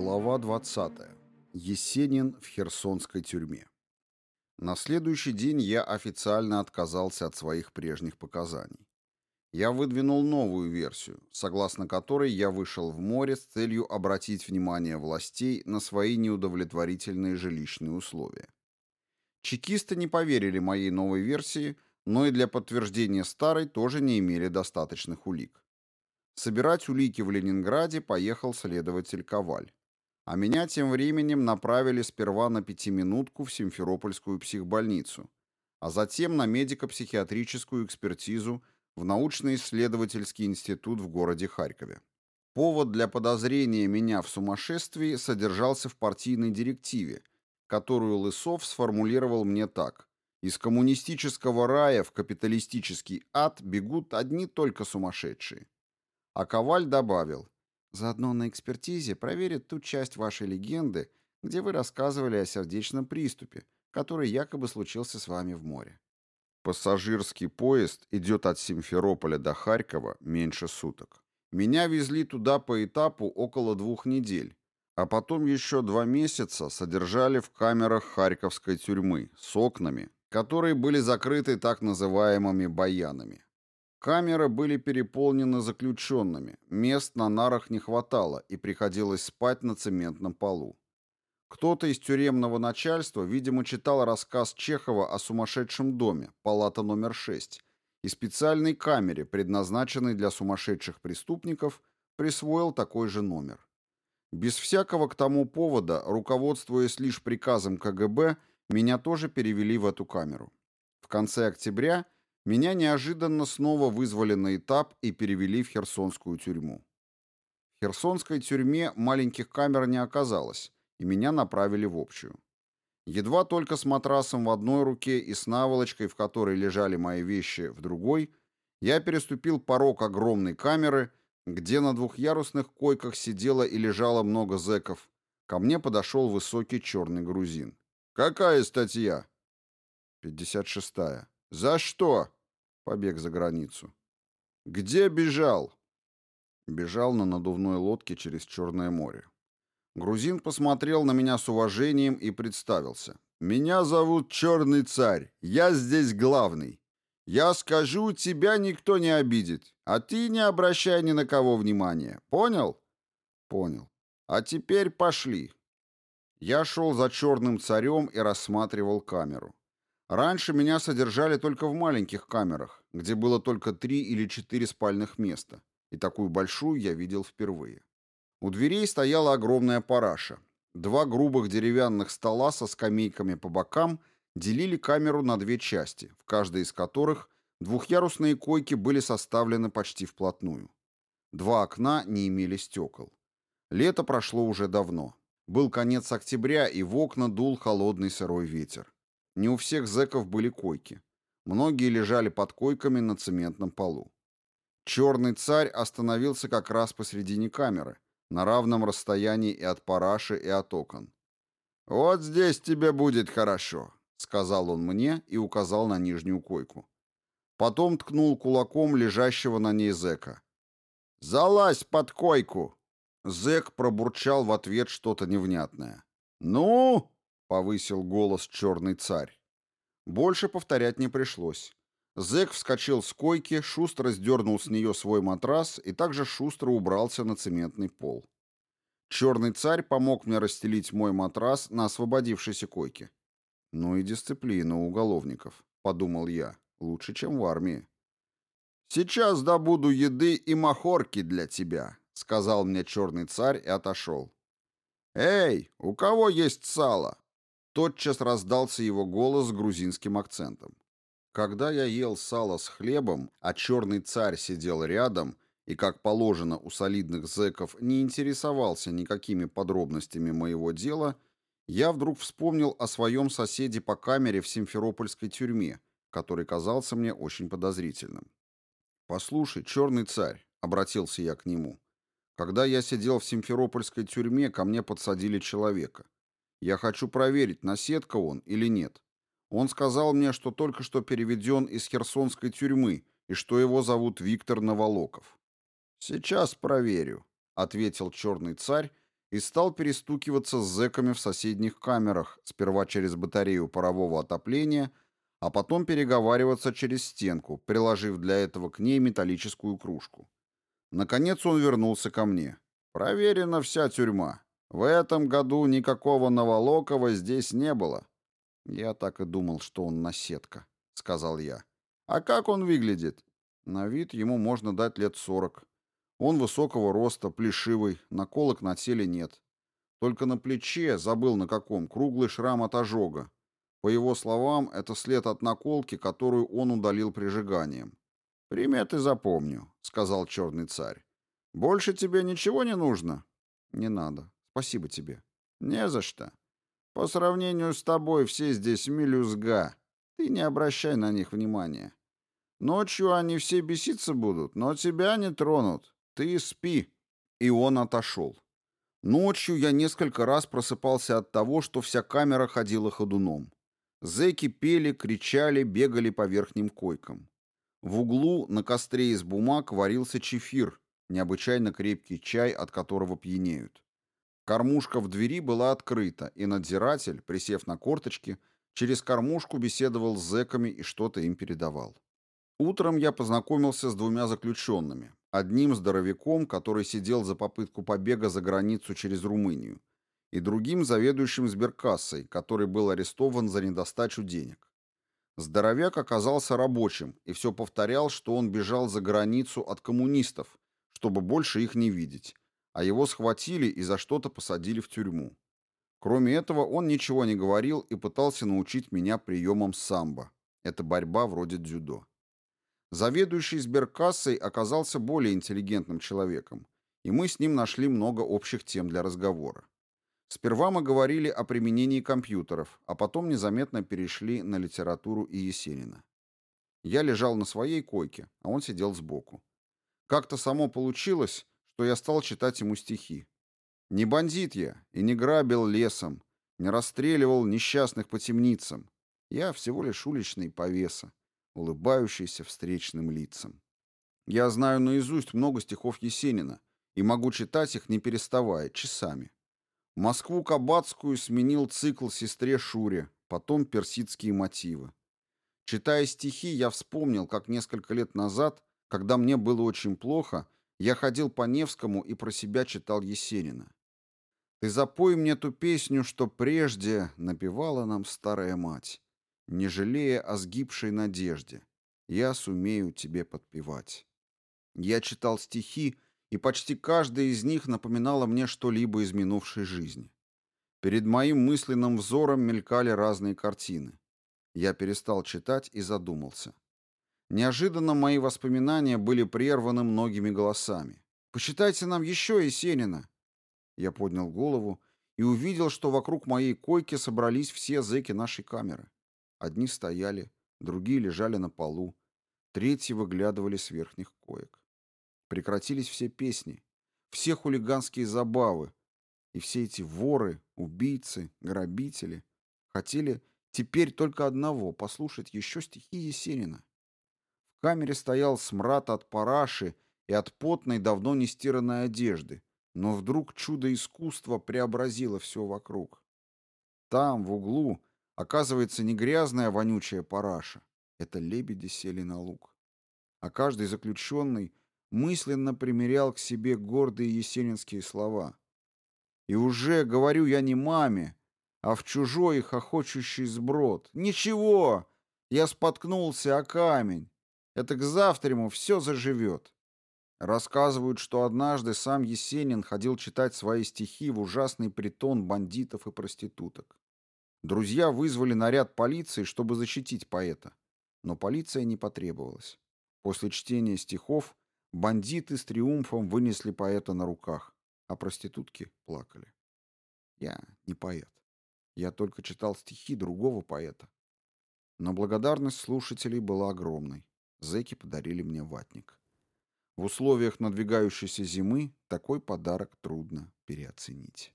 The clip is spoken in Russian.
Глава 20. Есенин в херсонской тюрьме. На следующий день я официально отказался от своих прежних показаний. Я выдвинул новую версию, согласно которой я вышел в море с целью обратить внимание властей на свои неудовлетворительные жилищные условия. Чекисты не поверили моей новой версии, но и для подтверждения старой тоже не имели достаточных улик. Собирать улики в Ленинграде поехал следователь Коваль. А меня тем временем направили сперва на пятиминутку в Симферопольскую психбольницу, а затем на медико-психиатрическую экспертизу в научно-исследовательский институт в городе Харькове. Повод для подозрения меня в сумасшествии содержался в партийной директиве, которую Лысов сформулировал мне так. Из коммунистического рая в капиталистический ад бегут одни только сумасшедшие. А Коваль добавил, Заодно на экспертизе проверят ту часть вашей легенды, где вы рассказывали о сердечном приступе, который якобы случился с вами в море. Пассажирский поезд идет от Симферополя до Харькова меньше суток. Меня везли туда по этапу около двух недель, а потом еще два месяца содержали в камерах Харьковской тюрьмы с окнами, которые были закрыты так называемыми баянами. Камеры были переполнены заключенными, мест на нарах не хватало и приходилось спать на цементном полу. Кто-то из тюремного начальства, видимо, читал рассказ Чехова о сумасшедшем доме, палата номер 6, и специальной камере, предназначенной для сумасшедших преступников, присвоил такой же номер. Без всякого к тому повода, руководствуясь лишь приказом КГБ, меня тоже перевели в эту камеру. В конце октября – меня неожиданно снова вызвали на этап и перевели в Херсонскую тюрьму. В Херсонской тюрьме маленьких камер не оказалось, и меня направили в общую. Едва только с матрасом в одной руке и с наволочкой, в которой лежали мои вещи, в другой, я переступил порог огромной камеры, где на двухъярусных койках сидело и лежало много зэков. Ко мне подошел высокий черный грузин. «Какая статья?» «Пятьдесят шестая». «За что?» Побег за границу. Где бежал? Бежал на надувной лодке через Черное море. Грузин посмотрел на меня с уважением и представился. «Меня зовут Черный Царь. Я здесь главный. Я скажу, тебя никто не обидит, а ты не обращай ни на кого внимания. Понял?» «Понял. А теперь пошли». Я шел за Черным Царем и рассматривал камеру. Раньше меня содержали только в маленьких камерах, где было только три или четыре спальных места, и такую большую я видел впервые. У дверей стояла огромная параша. Два грубых деревянных стола со скамейками по бокам делили камеру на две части, в каждой из которых двухъярусные койки были составлены почти вплотную. Два окна не имели стекол. Лето прошло уже давно. Был конец октября, и в окна дул холодный сырой ветер. Не у всех зэков были койки. Многие лежали под койками на цементном полу. Черный царь остановился как раз посредине камеры, на равном расстоянии и от параши, и от окон. «Вот здесь тебе будет хорошо», — сказал он мне и указал на нижнюю койку. Потом ткнул кулаком лежащего на ней зэка. «Залазь под койку!» Зэк пробурчал в ответ что-то невнятное. «Ну?» — повысил голос черный царь. Больше повторять не пришлось. Зэк вскочил с койки, шустро сдернул с нее свой матрас и также шустро убрался на цементный пол. Черный царь помог мне расстелить мой матрас на освободившейся койке. «Ну и дисциплина у уголовников», — подумал я, — «лучше, чем в армии». «Сейчас добуду еды и махорки для тебя», — сказал мне черный царь и отошел. «Эй, у кого есть сало?» Тотчас раздался его голос с грузинским акцентом. Когда я ел сало с хлебом, а черный царь сидел рядом и, как положено у солидных зэков, не интересовался никакими подробностями моего дела, я вдруг вспомнил о своем соседе по камере в Симферопольской тюрьме, который казался мне очень подозрительным. «Послушай, черный царь», — обратился я к нему, — «когда я сидел в Симферопольской тюрьме, ко мне подсадили человека». Я хочу проверить, наседка он или нет. Он сказал мне, что только что переведен из херсонской тюрьмы и что его зовут Виктор Новолоков. «Сейчас проверю», — ответил черный царь и стал перестукиваться с зэками в соседних камерах, сперва через батарею парового отопления, а потом переговариваться через стенку, приложив для этого к ней металлическую кружку. Наконец он вернулся ко мне. «Проверена вся тюрьма. В этом году никакого Новолокова здесь не было». «Я так и думал, что он наседка», — сказал я. «А как он выглядит?» На вид ему можно дать лет сорок. Он высокого роста, плешивый, наколок на теле нет. Только на плече, забыл на каком, круглый шрам от ожога. По его словам, это след от наколки, которую он удалил прижиганием. «Приметы запомню», — сказал черный царь. «Больше тебе ничего не нужно?» «Не надо. Спасибо тебе». «Не за что. По сравнению с тобой все здесь мелюзга. Ты не обращай на них внимания. Ночью они все беситься будут, но тебя не тронут. Ты спи». И он отошел. Ночью я несколько раз просыпался от того, что вся камера ходила ходуном. Зэки пели, кричали, бегали по верхним койкам. В углу на костре из бумаг варился чефир, необычайно крепкий чай, от которого пьянеют. Кормушка в двери была открыта, и надзиратель, присев на корточки, через кормушку беседовал с зэками и что-то им передавал. Утром я познакомился с двумя заключенными. Одним здоровяком, который сидел за попытку побега за границу через Румынию, и другим заведующим сберкассой, который был арестован за недостачу денег. Здоровяк оказался рабочим и все повторял, что он бежал за границу от коммунистов, чтобы больше их не видеть, а его схватили и за что-то посадили в тюрьму. Кроме этого, он ничего не говорил и пытался научить меня приемам самбо. Это борьба вроде дзюдо. Заведующий сберкассой оказался более интеллигентным человеком, и мы с ним нашли много общих тем для разговора. Сперва мы говорили о применении компьютеров, а потом незаметно перешли на литературу и Есенина. Я лежал на своей койке, а он сидел сбоку. Как-то само получилось, что я стал читать ему стихи. Не бандит я и не грабил лесом, не расстреливал несчастных по темницам. Я всего лишь уличный повеса, улыбающийся встречным лицам. Я знаю наизусть много стихов Есенина и могу читать их, не переставая, часами. Москву Кабацкую сменил цикл «Сестре Шуре», потом персидские мотивы. Читая стихи, я вспомнил, как несколько лет назад, когда мне было очень плохо, я ходил по Невскому и про себя читал Есенина. «Ты запой мне ту песню, что прежде напевала нам старая мать, не жалея о сгибшей надежде. Я сумею тебе подпевать». Я читал стихи, и почти каждая из них напоминала мне что-либо из минувшей жизни. Перед моим мысленным взором мелькали разные картины. Я перестал читать и задумался. Неожиданно мои воспоминания были прерваны многими голосами. «Почитайте нам еще Есенина!» Я поднял голову и увидел, что вокруг моей койки собрались все зэки нашей камеры. Одни стояли, другие лежали на полу, третьи выглядывали с верхних коек. Прекратились все песни, все хулиганские забавы, и все эти воры, убийцы, грабители хотели теперь только одного — послушать еще стихи Есенина. Камере стоял смрад от параши и от потной, давно не стиранной одежды, но вдруг чудо искусства преобразило все вокруг. Там, в углу, оказывается не грязная вонючая параша, это лебеди сели на луг. А каждый заключенный мысленно примерял к себе гордые есенинские слова. И уже говорю я не маме, а в чужой хохочущий сброд. Ничего, я споткнулся о камень. Это к завтраму все заживет. Рассказывают, что однажды сам Есенин ходил читать свои стихи в ужасный притон бандитов и проституток. Друзья вызвали наряд полиции, чтобы защитить поэта. Но полиция не потребовалась. После чтения стихов Бандиты с триумфом вынесли поэта на руках, а проститутки плакали. Я не поэт. Я только читал стихи другого поэта. Но благодарность слушателей была огромной. Зэки подарили мне ватник. В условиях надвигающейся зимы такой подарок трудно переоценить.